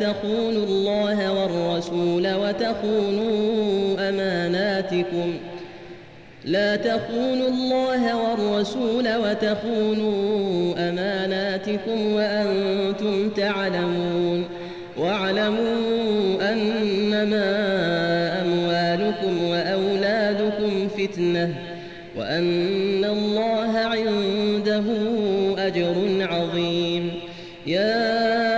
تخونوا الله والرسول وتخونوا أماناتكم. لا تخونوا الله والرسول وتخونوا أماناتكم وأنتم تعلمون. واعلموا أنما أموالكم وأولادكم فتنة وأن الله عنده أجر عظيم. يا